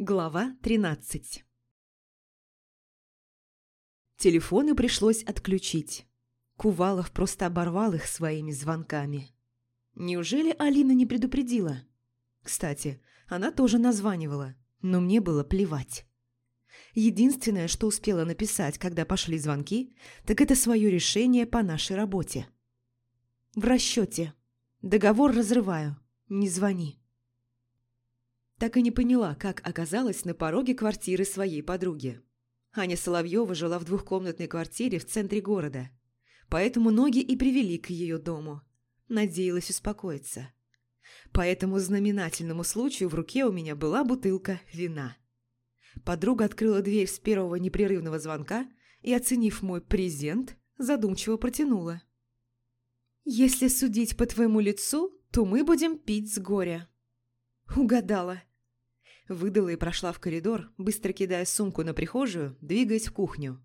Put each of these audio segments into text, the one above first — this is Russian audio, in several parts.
Глава 13 Телефоны пришлось отключить. Кувалов просто оборвал их своими звонками. Неужели Алина не предупредила? Кстати, она тоже названивала, но мне было плевать. Единственное, что успела написать, когда пошли звонки, так это свое решение по нашей работе. В расчете. Договор разрываю. Не звони так и не поняла, как оказалась на пороге квартиры своей подруги. Аня Соловьева жила в двухкомнатной квартире в центре города, поэтому ноги и привели к ее дому. Надеялась успокоиться. По этому знаменательному случаю в руке у меня была бутылка вина. Подруга открыла дверь с первого непрерывного звонка и, оценив мой презент, задумчиво протянула. «Если судить по твоему лицу, то мы будем пить с горя». Угадала. Выдала и прошла в коридор, быстро кидая сумку на прихожую, двигаясь в кухню.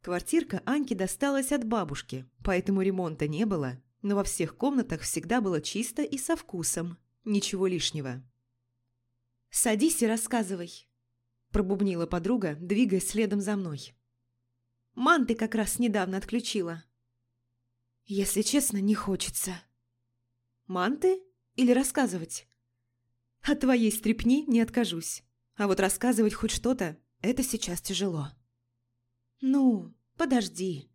Квартирка Аньки досталась от бабушки, поэтому ремонта не было, но во всех комнатах всегда было чисто и со вкусом. Ничего лишнего. «Садись и рассказывай», – пробубнила подруга, двигаясь следом за мной. «Манты как раз недавно отключила». «Если честно, не хочется». «Манты? Или рассказывать?» От твоей стрипни не откажусь. А вот рассказывать хоть что-то – это сейчас тяжело. Ну, подожди.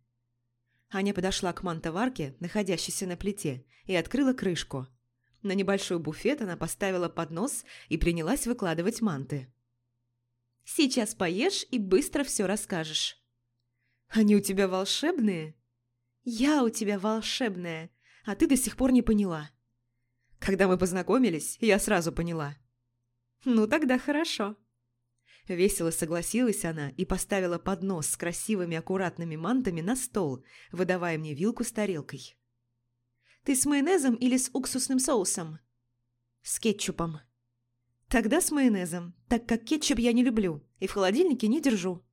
Аня подошла к мантоварке, находящейся на плите, и открыла крышку. На небольшой буфет она поставила поднос и принялась выкладывать манты. «Сейчас поешь и быстро все расскажешь». «Они у тебя волшебные?» «Я у тебя волшебная, а ты до сих пор не поняла. Когда мы познакомились, я сразу поняла. «Ну, тогда хорошо». Весело согласилась она и поставила поднос с красивыми аккуратными мантами на стол, выдавая мне вилку с тарелкой. «Ты с майонезом или с уксусным соусом?» «С кетчупом». «Тогда с майонезом, так как кетчуп я не люблю и в холодильнике не держу».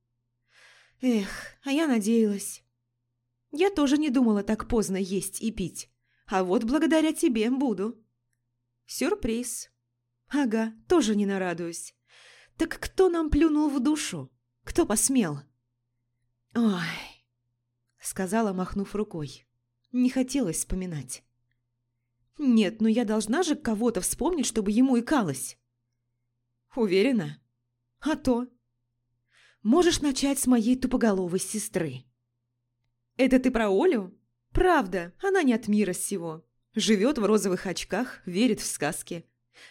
«Эх, а я надеялась». «Я тоже не думала так поздно есть и пить, а вот благодаря тебе буду». Сюрприз. Ага, тоже не нарадуюсь. Так кто нам плюнул в душу? Кто посмел? Ой, сказала, махнув рукой. Не хотелось вспоминать. Нет, но я должна же кого-то вспомнить, чтобы ему икалось. Уверена? А то. Можешь начать с моей тупоголовой сестры. Это ты про Олю? Правда, она не от мира сего. Живет в розовых очках, верит в сказки.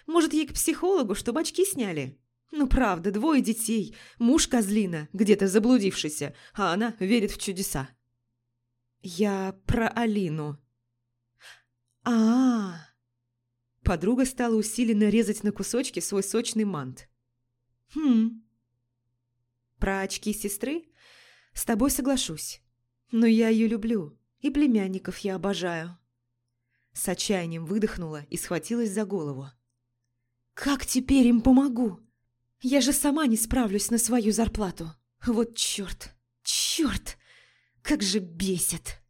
Может, ей к психологу, чтобы очки сняли? Ну, правда, двое детей, муж козлина, где-то заблудившийся, а она верит в чудеса. Я про Алину. а а, -а. Подруга стала усиленно резать на кусочки свой сочный мант. «Хм. Про очки сестры? С тобой соглашусь. Но я ее люблю, и племянников я обожаю. С отчаянием выдохнула и схватилась за голову. «Как теперь им помогу? Я же сама не справлюсь на свою зарплату. Вот черт, черт, как же бесит!»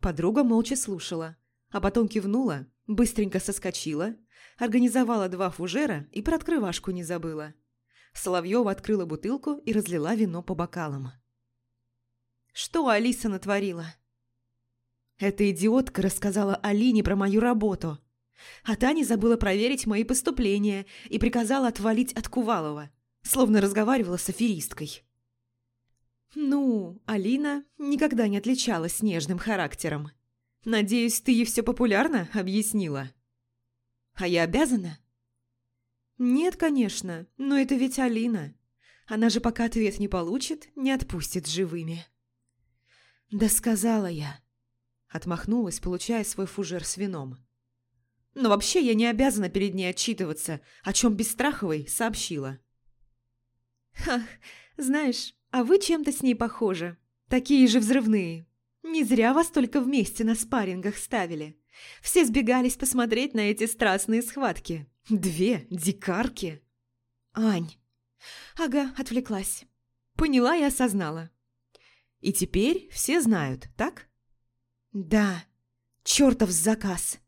Подруга молча слушала, а потом кивнула, быстренько соскочила, организовала два фужера и про открывашку не забыла. Соловьева открыла бутылку и разлила вино по бокалам. «Что Алиса натворила?» Эта идиотка рассказала Алине про мою работу. А Таня забыла проверить мои поступления и приказала отвалить от Кувалова, словно разговаривала с аферисткой. «Ну, Алина никогда не отличалась нежным характером. Надеюсь, ты ей все популярно объяснила?» «А я обязана?» «Нет, конечно, но это ведь Алина. Она же пока ответ не получит, не отпустит живыми». «Да сказала я». Отмахнулась, получая свой фужер с вином. Но вообще я не обязана перед ней отчитываться, о чем Бесстраховой сообщила. Ах, знаешь, а вы чем-то с ней похожи. Такие же взрывные. Не зря вас только вместе на спаррингах ставили. Все сбегались посмотреть на эти страстные схватки. Две дикарки. Ань. Ага, отвлеклась. Поняла и осознала. И теперь все знают, так? Да, чертов заказ.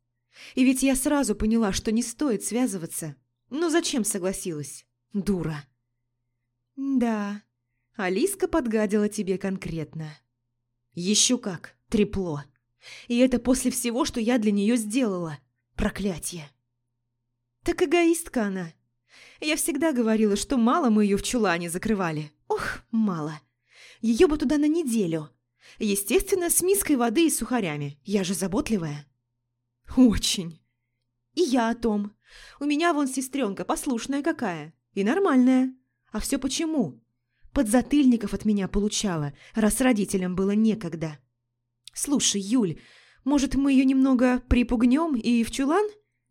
И ведь я сразу поняла, что не стоит связываться. Но зачем согласилась? Дура. Да, Алиска подгадила тебе конкретно. Еще как, трепло. И это после всего, что я для нее сделала. Проклятье. Так эгоистка она. Я всегда говорила, что мало мы ее в чулане закрывали. Ох, мало. Ее бы туда на неделю. Естественно, с миской воды и сухарями. Я же заботливая. Очень. И я о том. У меня вон сестренка послушная какая. И нормальная. А все почему? Подзатыльников от меня получала, раз родителям было некогда. Слушай, Юль, может, мы ее немного припугнем и в чулан?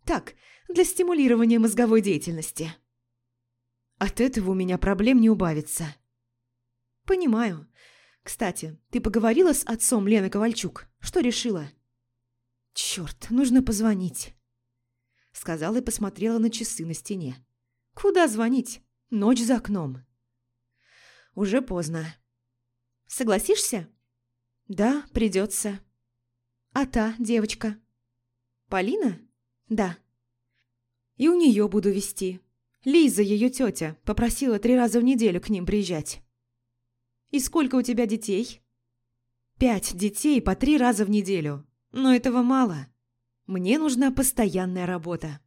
Так, для стимулирования мозговой деятельности. От этого у меня проблем не убавится. Понимаю. Кстати, ты поговорила с отцом Лены Ковальчук? Что решила? Черт, нужно позвонить. Сказала и посмотрела на часы на стене. Куда звонить? Ночь за окном. Уже поздно. Согласишься? Да, придется. А та девочка? Полина? Да. И у нее буду вести. Лиза, ее тетя, попросила три раза в неделю к ним приезжать. И сколько у тебя детей? Пять детей по три раза в неделю. Но этого мало. Мне нужна постоянная работа.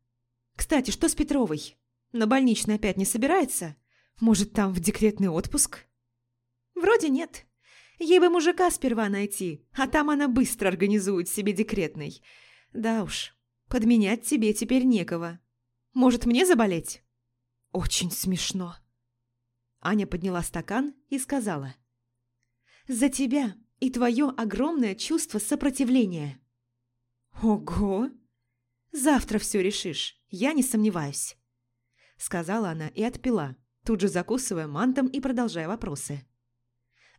Кстати, что с Петровой? На больничный опять не собирается? Может, там в декретный отпуск? Вроде нет. Ей бы мужика сперва найти, а там она быстро организует себе декретный. Да уж, подменять тебе теперь некого. Может, мне заболеть? Очень смешно. Аня подняла стакан и сказала. «За тебя и твое огромное чувство сопротивления». «Ого! Завтра все решишь, я не сомневаюсь», — сказала она и отпила, тут же закусывая мантом и продолжая вопросы.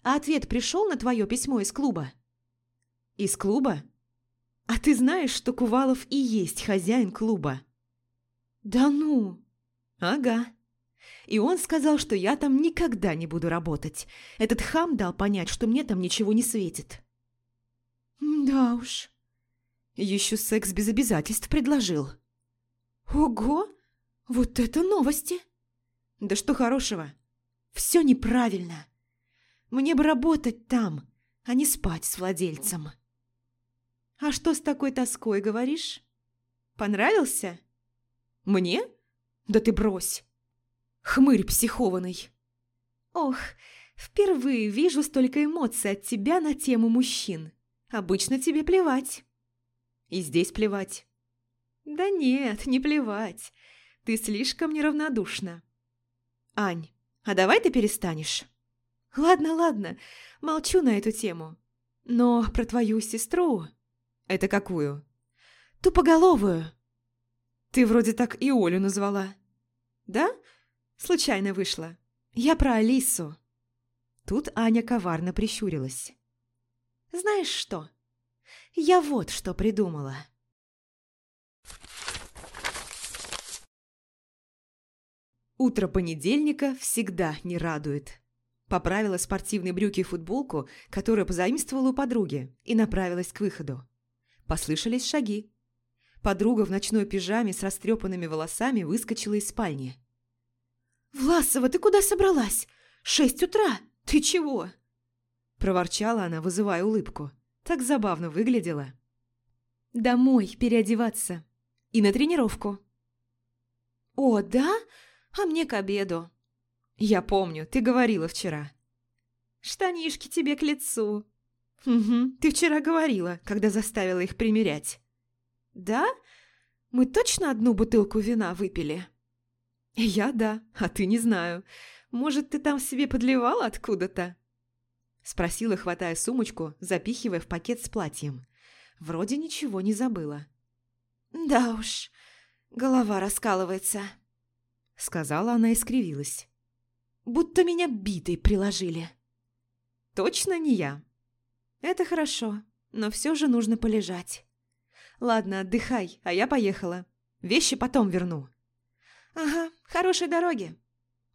А ответ пришел на твое письмо из клуба? Из клуба? А ты знаешь, что Кувалов и есть хозяин клуба? Да ну? Ага. И он сказал, что я там никогда не буду работать. Этот хам дал понять, что мне там ничего не светит. Да уж. Еще секс без обязательств предложил. Ого! Вот это новости! Да что хорошего? Все неправильно. Мне бы работать там, а не спать с владельцем. А что с такой тоской, говоришь? Понравился? Мне? Да ты брось. Хмырь психованный. Ох, впервые вижу столько эмоций от тебя на тему мужчин. Обычно тебе плевать. И здесь плевать. Да нет, не плевать. Ты слишком неравнодушна. Ань, а давай ты перестанешь? Ладно, ладно, молчу на эту тему. Но про твою сестру... Это какую? Тупоголовую. Ты вроде так и Олю назвала. Да? Случайно вышло. Я про Алису. Тут Аня коварно прищурилась. Знаешь что? Я вот что придумала. Утро понедельника всегда не радует. Поправила спортивные брюки и футболку, которую позаимствовала у подруги, и направилась к выходу. Послышались шаги. Подруга в ночной пижаме с растрепанными волосами выскочила из спальни. «Власова, ты куда собралась? Шесть утра! Ты чего?» Проворчала она, вызывая улыбку. Так забавно выглядела. «Домой переодеваться. И на тренировку». «О, да? А мне к обеду. «Я помню, ты говорила вчера». «Штанишки тебе к лицу». «Угу, ты вчера говорила, когда заставила их примерять». «Да? Мы точно одну бутылку вина выпили?» «Я да, а ты не знаю. Может, ты там себе подливала откуда-то?» Спросила, хватая сумочку, запихивая в пакет с платьем. Вроде ничего не забыла. «Да уж, голова раскалывается», — сказала она и скривилась будто меня битой приложили. Точно не я. Это хорошо, но все же нужно полежать. Ладно, отдыхай, а я поехала. Вещи потом верну. Ага, хорошей дороги.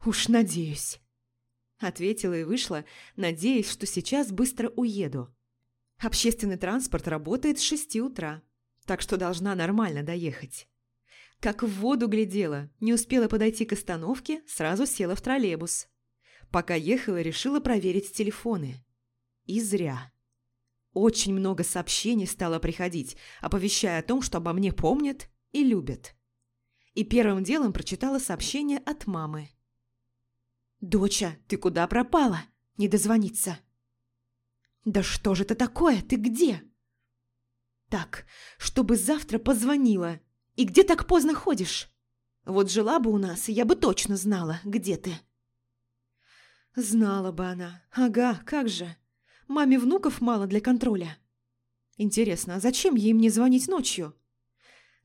Уж надеюсь. Ответила и вышла, надеясь, что сейчас быстро уеду. Общественный транспорт работает с шести утра, так что должна нормально доехать. Как в воду глядела, не успела подойти к остановке, сразу села в троллейбус. Пока ехала, решила проверить телефоны. И зря. Очень много сообщений стало приходить, оповещая о том, что обо мне помнят и любят. И первым делом прочитала сообщение от мамы. «Доча, ты куда пропала? Не дозвониться». «Да что же это такое? Ты где?» «Так, чтобы завтра позвонила. И где так поздно ходишь? Вот жила бы у нас, я бы точно знала, где ты». Знала бы она. Ага, как же. Маме внуков мало для контроля. Интересно, а зачем ей мне звонить ночью?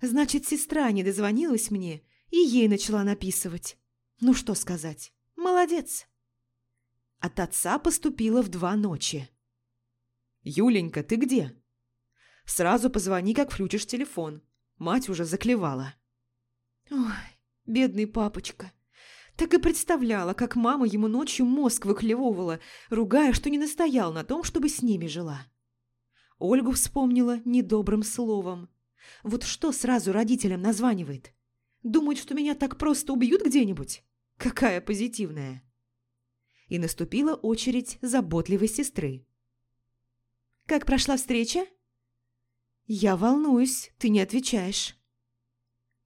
Значит, сестра не дозвонилась мне и ей начала написывать. Ну что сказать, молодец. От отца поступила в два ночи. «Юленька, ты где?» «Сразу позвони, как включишь телефон. Мать уже заклевала». «Ой, бедный папочка. Так и представляла, как мама ему ночью мозг выклевывала, ругая, что не настоял на том, чтобы с ними жила». Ольгу вспомнила недобрым словом. Вот что сразу родителям названивает? Думают, что меня так просто убьют где-нибудь? Какая позитивная. И наступила очередь заботливой сестры. «Как прошла встреча?» «Я волнуюсь, ты не отвечаешь».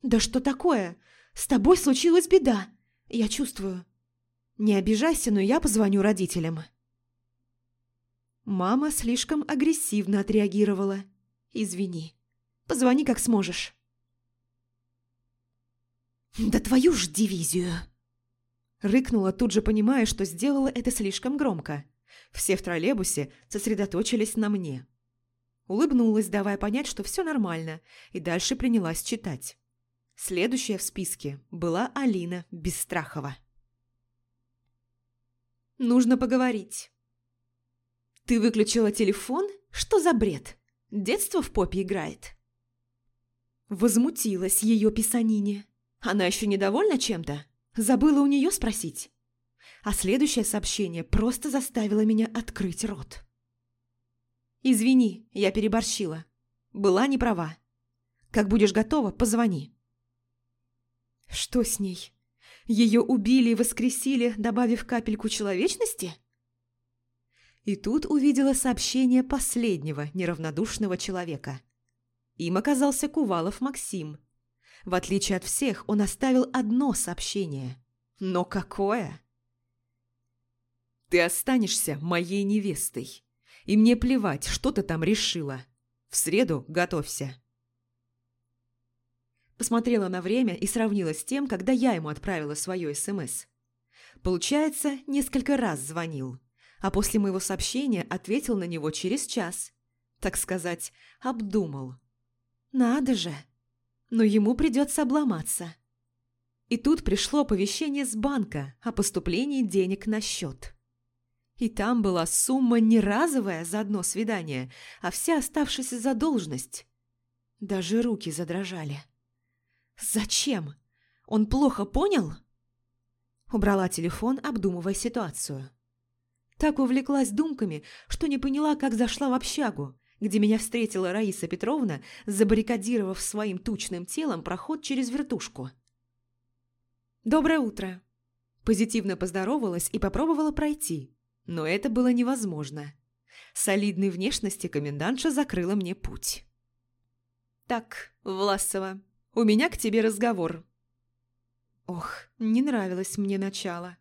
«Да что такое? С тобой случилась беда. Я чувствую. Не обижайся, но я позвоню родителям». Мама слишком агрессивно отреагировала. «Извини». Позвони, как сможешь». «Да твою ж дивизию!» Рыкнула, тут же понимая, что сделала это слишком громко. Все в троллейбусе сосредоточились на мне. Улыбнулась, давая понять, что все нормально, и дальше принялась читать. Следующая в списке была Алина Бесстрахова. «Нужно поговорить». «Ты выключила телефон? Что за бред? Детство в попе играет?» Возмутилась ее писанине. Она еще недовольна чем-то? Забыла у нее спросить. А следующее сообщение просто заставило меня открыть рот. «Извини, я переборщила. Была не права. Как будешь готова, позвони». Что с ней? Ее убили и воскресили, добавив капельку человечности? И тут увидела сообщение последнего неравнодушного человека. Им оказался Кувалов Максим. В отличие от всех, он оставил одно сообщение. Но какое? «Ты останешься моей невестой. И мне плевать, что ты там решила. В среду готовься». Посмотрела на время и сравнила с тем, когда я ему отправила свое СМС. Получается, несколько раз звонил, а после моего сообщения ответил на него через час. Так сказать, обдумал. Надо же! Но ему придется обломаться. И тут пришло оповещение с банка о поступлении денег на счет. И там была сумма не разовая за одно свидание, а вся оставшаяся задолженность. Даже руки задрожали. «Зачем? Он плохо понял?» Убрала телефон, обдумывая ситуацию. Так увлеклась думками, что не поняла, как зашла в общагу, где меня встретила Раиса Петровна, забаррикадировав своим тучным телом проход через вертушку. «Доброе утро!» Позитивно поздоровалась и попробовала пройти, но это было невозможно. Солидной внешности комендантша закрыла мне путь. «Так, Власова, у меня к тебе разговор». Ох, не нравилось мне начало.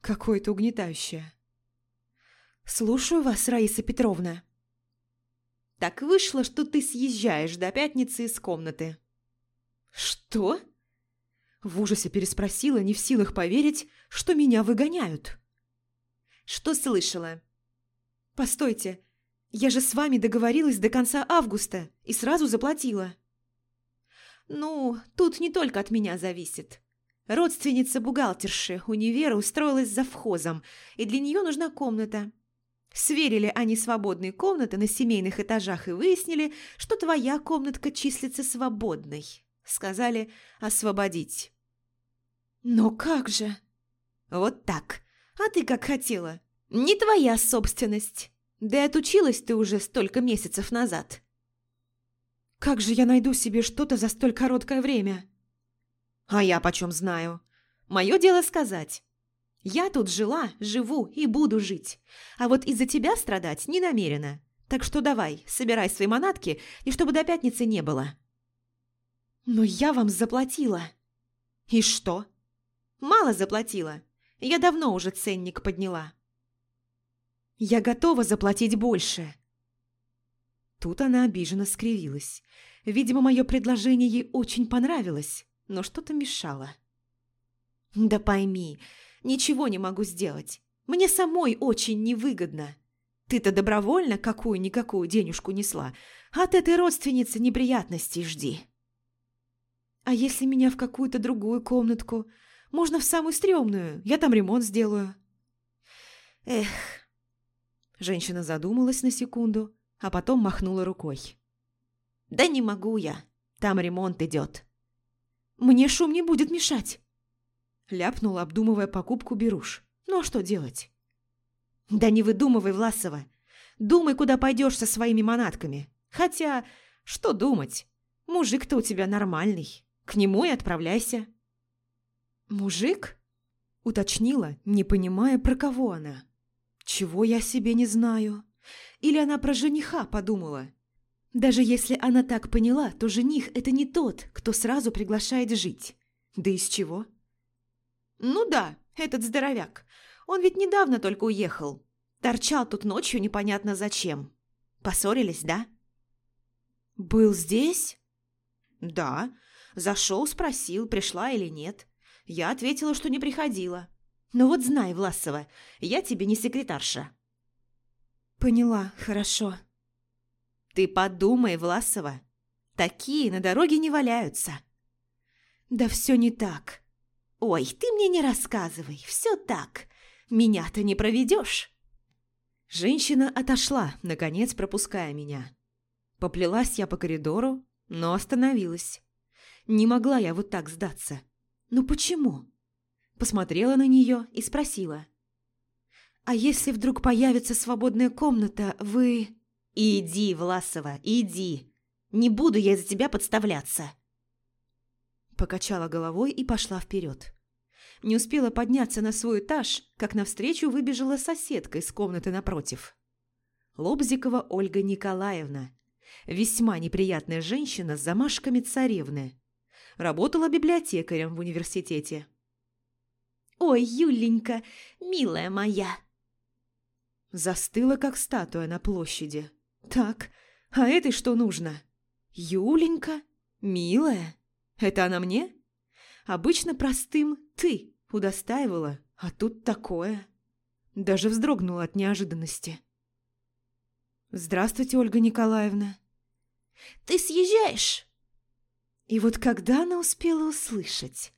Какое-то угнетающее. «Слушаю вас, Раиса Петровна», так вышло, что ты съезжаешь до пятницы из комнаты». «Что?» В ужасе переспросила, не в силах поверить, что меня выгоняют. «Что слышала?» «Постойте, я же с вами договорилась до конца августа и сразу заплатила». «Ну, тут не только от меня зависит. Родственница бухгалтерши универа устроилась завхозом, и для нее нужна комната. Сверили они свободные комнаты на семейных этажах и выяснили, что твоя комнатка числится свободной. Сказали освободить. «Но как же?» «Вот так. А ты как хотела. Не твоя собственность. Да и отучилась ты уже столько месяцев назад». «Как же я найду себе что-то за столь короткое время?» А я почем знаю? Мое дело сказать. Я тут жила, живу и буду жить. А вот из-за тебя страдать не намерена. Так что давай, собирай свои манатки, и чтобы до пятницы не было. Но я вам заплатила. И что? Мало заплатила. Я давно уже ценник подняла. Я готова заплатить больше. Тут она обиженно скривилась. Видимо, мое предложение ей очень понравилось, но что-то мешало. «Да пойми, ничего не могу сделать. Мне самой очень невыгодно. Ты-то добровольно какую-никакую денежку несла, от этой родственницы неприятностей жди». «А если меня в какую-то другую комнатку? Можно в самую стрёмную, я там ремонт сделаю». «Эх...» Женщина задумалась на секунду, а потом махнула рукой. «Да не могу я, там ремонт идет». «Мне шум не будет мешать», – ляпнула, обдумывая покупку беруш. «Ну а что делать?» «Да не выдумывай, Власова. Думай, куда пойдешь со своими манатками. Хотя, что думать? Мужик-то у тебя нормальный. К нему и отправляйся». «Мужик?» – уточнила, не понимая, про кого она. «Чего я себе не знаю?» Или она про жениха подумала? Даже если она так поняла, то жених – это не тот, кто сразу приглашает жить. Да из чего? Ну да, этот здоровяк. Он ведь недавно только уехал. Торчал тут ночью непонятно зачем. Поссорились, да? Был здесь? Да. Зашел, спросил, пришла или нет. Я ответила, что не приходила. Но вот знай, Власова, я тебе не секретарша. «Поняла, хорошо». «Ты подумай, Власова. Такие на дороге не валяются». «Да все не так». «Ой, ты мне не рассказывай, все так. Меня-то не проведешь». Женщина отошла, наконец пропуская меня. Поплелась я по коридору, но остановилась. Не могла я вот так сдаться. Ну почему? Посмотрела на нее и спросила. «А если вдруг появится свободная комната, вы...» «Иди, Власова, иди! Не буду я за тебя подставляться!» Покачала головой и пошла вперед. Не успела подняться на свой этаж, как навстречу выбежала соседка из комнаты напротив. Лобзикова Ольга Николаевна. Весьма неприятная женщина с замашками царевны. Работала библиотекарем в университете. «Ой, Юленька, милая моя!» Застыла, как статуя на площади. Так, а этой что нужно? Юленька? Милая? Это она мне? Обычно простым «ты» удостаивала, а тут такое. Даже вздрогнула от неожиданности. «Здравствуйте, Ольга Николаевна». «Ты съезжаешь?» И вот когда она успела услышать?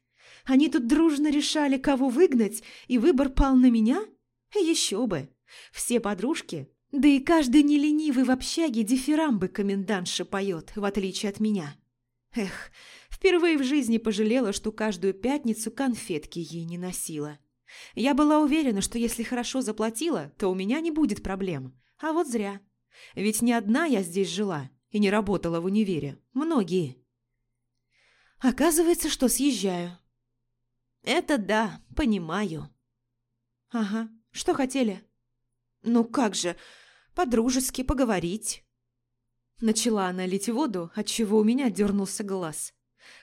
Они тут дружно решали, кого выгнать, и выбор пал на меня? Еще бы! Все подружки, да и каждый неленивый в общаге дифирамбы комендантша поет, в отличие от меня. Эх, впервые в жизни пожалела, что каждую пятницу конфетки ей не носила. Я была уверена, что если хорошо заплатила, то у меня не будет проблем. А вот зря. Ведь не одна я здесь жила и не работала в универе. Многие. Оказывается, что съезжаю. Это да, понимаю. Ага, что хотели? «Ну как же, по-дружески поговорить». Начала она лить воду, отчего у меня дернулся глаз.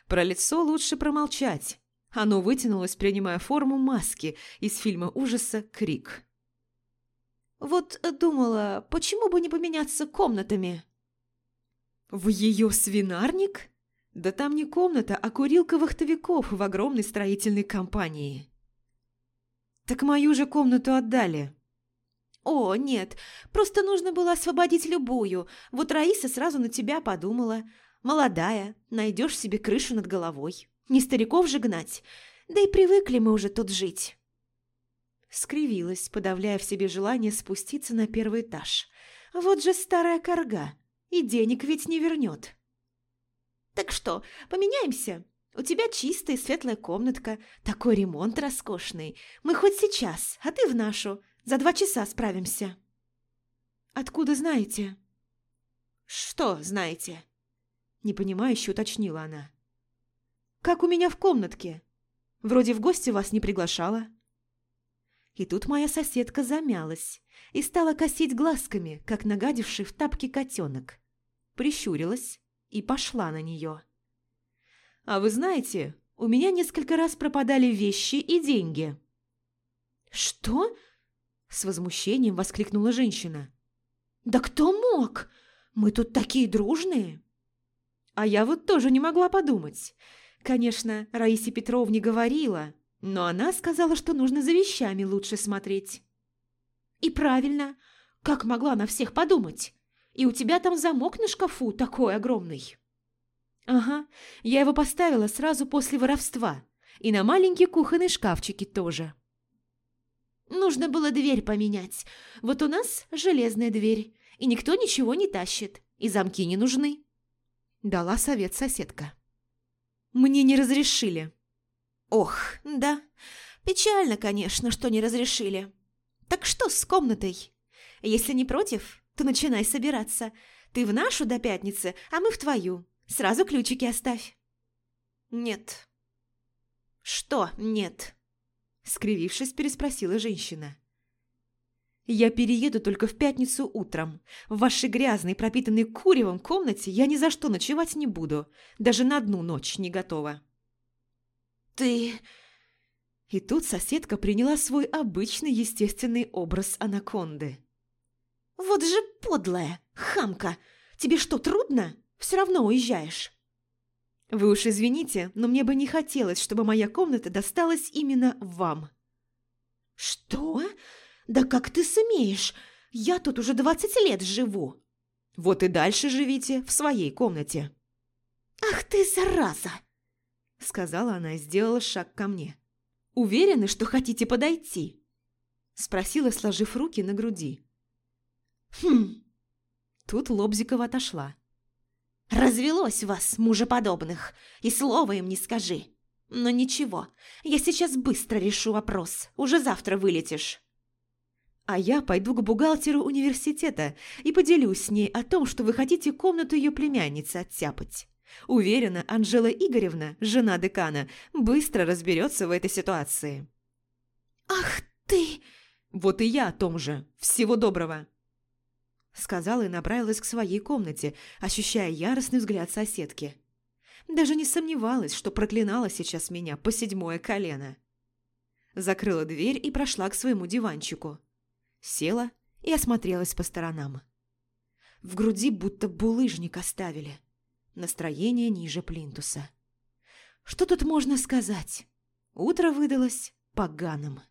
Про лицо лучше промолчать. Оно вытянулось, принимая форму маски из фильма ужаса «Крик». «Вот думала, почему бы не поменяться комнатами?» «В ее свинарник? Да там не комната, а курилка вахтовиков в огромной строительной компании». «Так мою же комнату отдали», «О, нет, просто нужно было освободить любую. Вот Раиса сразу на тебя подумала. Молодая, найдешь себе крышу над головой. Не стариков же гнать. Да и привыкли мы уже тут жить». Скривилась, подавляя в себе желание спуститься на первый этаж. «Вот же старая корга, и денег ведь не вернет». «Так что, поменяемся?» У тебя чистая светлая комнатка, такой ремонт роскошный. Мы хоть сейчас, а ты в нашу. За два часа справимся». «Откуда знаете?» «Что знаете?» Непонимающе уточнила она. как у меня в комнатке. Вроде в гости вас не приглашала». И тут моя соседка замялась и стала косить глазками, как нагадивший в тапки котенок. Прищурилась и пошла на нее. «А вы знаете, у меня несколько раз пропадали вещи и деньги». «Что?» – с возмущением воскликнула женщина. «Да кто мог? Мы тут такие дружные!» А я вот тоже не могла подумать. Конечно, Раисе Петровне говорила, но она сказала, что нужно за вещами лучше смотреть. И правильно, как могла на всех подумать? И у тебя там замок на шкафу такой огромный. Ага, я его поставила сразу после воровства. И на маленькие кухонные шкафчики тоже. Нужно было дверь поменять. Вот у нас железная дверь, и никто ничего не тащит, и замки не нужны. Дала совет соседка. Мне не разрешили. Ох, да, печально, конечно, что не разрешили. Так что с комнатой? Если не против, то начинай собираться. Ты в нашу до пятницы, а мы в твою. Сразу ключики оставь. Нет. Что нет? Скривившись, переспросила женщина. «Я перееду только в пятницу утром. В вашей грязной, пропитанной куревом комнате я ни за что ночевать не буду. Даже на одну ночь не готова». «Ты...» И тут соседка приняла свой обычный естественный образ анаконды. «Вот же подлая, хамка! Тебе что, трудно? Все равно уезжаешь». «Вы уж извините, но мне бы не хотелось, чтобы моя комната досталась именно вам». «Что? Да как ты смеешь? Я тут уже двадцать лет живу». «Вот и дальше живите в своей комнате». «Ах ты, зараза!» Сказала она и сделала шаг ко мне. «Уверены, что хотите подойти?» Спросила, сложив руки на груди. «Хм...» Тут Лобзикова отошла. «Развелось вас, мужеподобных, и слова им не скажи. Но ничего, я сейчас быстро решу вопрос, уже завтра вылетишь». «А я пойду к бухгалтеру университета и поделюсь с ней о том, что вы хотите комнату ее племянницы оттяпать. Уверена, Анжела Игоревна, жена декана, быстро разберется в этой ситуации». «Ах ты!» «Вот и я о том же. Всего доброго!» Сказала и направилась к своей комнате, ощущая яростный взгляд соседки. Даже не сомневалась, что проклинала сейчас меня по седьмое колено. Закрыла дверь и прошла к своему диванчику. Села и осмотрелась по сторонам. В груди будто булыжник оставили. Настроение ниже плинтуса. Что тут можно сказать? Утро выдалось поганым.